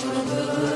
You.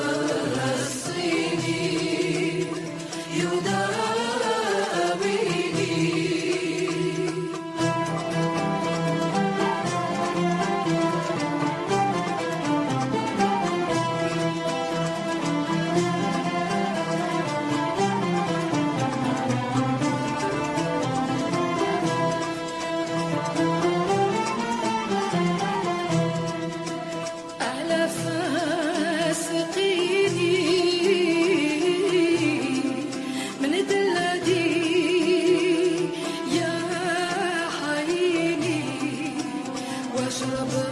Krishna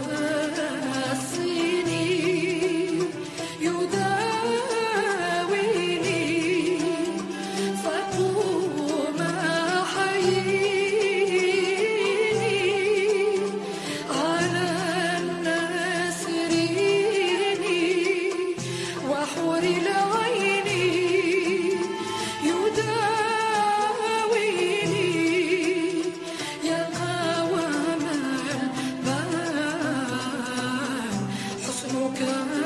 Good.